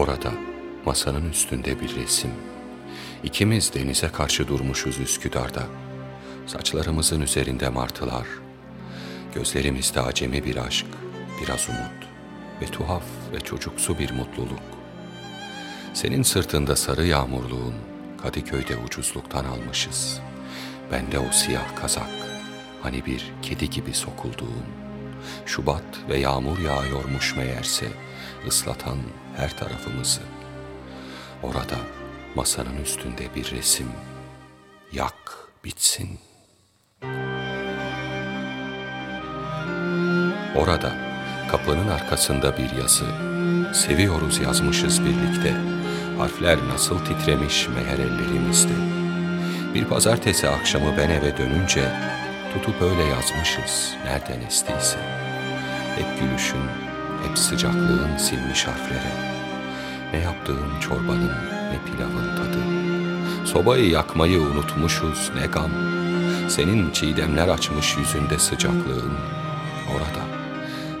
Orada masanın üstünde bir resim. İkimiz denize karşı durmuşuz Üsküdar'da. Saçlarımızın üzerinde martılar. Gözlerimizde acemi bir aşk, biraz umut ve tuhaf ve çocuksu bir mutluluk. Senin sırtında sarı yağmurluğun, Kadıköy'de ucuzluktan almışız. Bende o siyah kazak, hani bir kedi gibi sokulduğum. Şubat ve yağmur yağıyormuş meğerse, ıslatan her tarafımızı. Orada masanın üstünde bir resim. Yak bitsin. Orada kapının arkasında bir yazı. Seviyoruz yazmışız birlikte. Harfler nasıl titremiş meğer ellerimizde. Bir pazartesi akşamı ben eve dönünce tutup öyle yazmışız nereden estiyse. Hep gülüşün, hep sıcaklığın silmiş harflere. Ne yaptığın çorbanın ne pilavın tadı. Sobayı yakmayı unutmuşuz ne gam. Senin çiğdemler açmış yüzünde sıcaklığın. Orada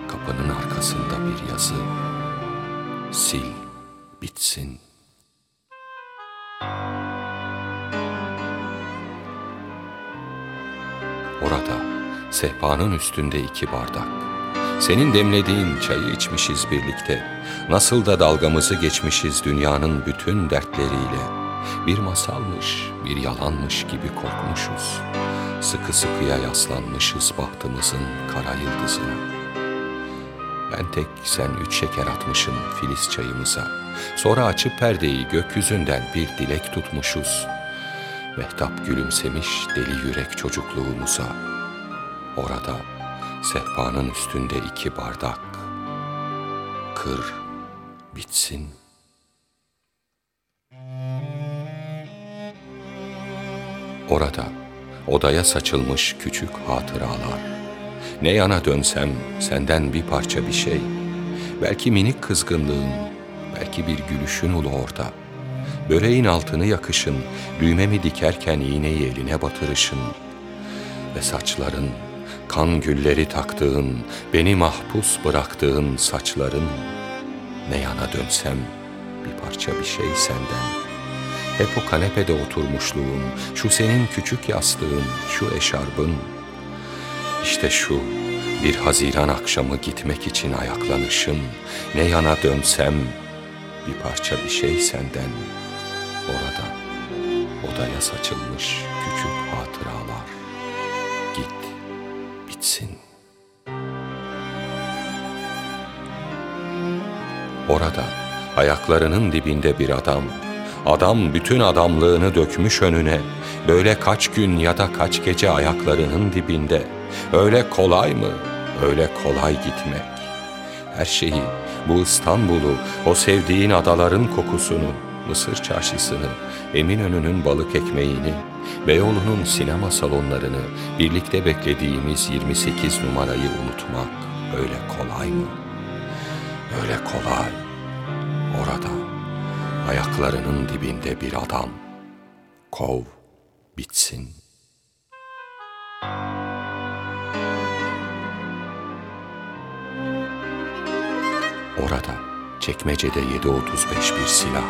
kapının arkasında bir yazı. Sil bitsin. Sehpanın üstünde iki bardak. Senin demlediğin çayı içmişiz birlikte. Nasıl da dalgamızı geçmişiz dünyanın bütün dertleriyle. Bir masalmış, bir yalanmış gibi korkmuşuz. Sıkı sıkıya yaslanmışız bahtımızın kara yıldızına. Ben tek sen üç şeker atmışım filiz çayımıza. Sonra açıp perdeyi gökyüzünden bir dilek tutmuşuz. Mehtap gülümsemiş deli yürek çocukluğumuza. Orada sehpanın üstünde iki bardak. Kır bitsin. Orada odaya saçılmış küçük hatıralar. Ne yana dönsem senden bir parça bir şey. Belki minik kızgınlığın, belki bir gülüşün ulu orada. Böreğin altını yakışın, düğmemi dikerken iğneyi eline batırışın. Ve saçların, kan gülleri taktığın, beni mahpus bıraktığın saçların. Ne yana dönsem bir parça bir şey senden. Hep o kanepede oturmuşluğun, şu senin küçük yastığın, şu eşarbın. İşte şu bir Haziran akşamı gitmek için ayaklanışın, ne yana dönsem bir parça bir şey senden. Orada odaya saçılmış küçük hatıralar. Git bitsin. Orada ayaklarının dibinde bir adam, adam bütün adamlığını dökmüş önüne, böyle kaç gün ya da kaç gece ayaklarının dibinde, öyle kolay mı, öyle kolay gitmek. Her şeyi, bu İstanbul'u, o sevdiğin adaların kokusunu, Mısır çarşısını, Eminönü'nün balık ekmeğini, Beyoğlu'nun sinema salonlarını, birlikte beklediğimiz 28 numarayı unutmak öyle kolay mı? Öyle kolay. Orada, ayaklarının dibinde bir adam. Kov bitsin. Orada, çekmecede 7.35 bir silah.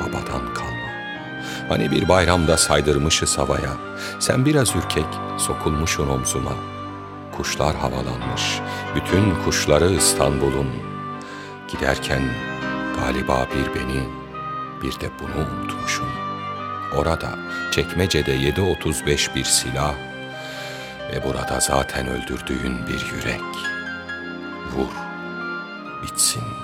Babadan kalma. Hani bir bayramda saydırmışız havaya. Sen biraz ürkek, sokulmuşun omzuma. Kuşlar havalanmış, bütün kuşları İstanbul'un. Giderken galiba bir beni, bir de bunu unutmuşum. Orada çekmecede 7.35 bir silah ve burada zaten öldürdüğün bir yürek. Vur, bitsin.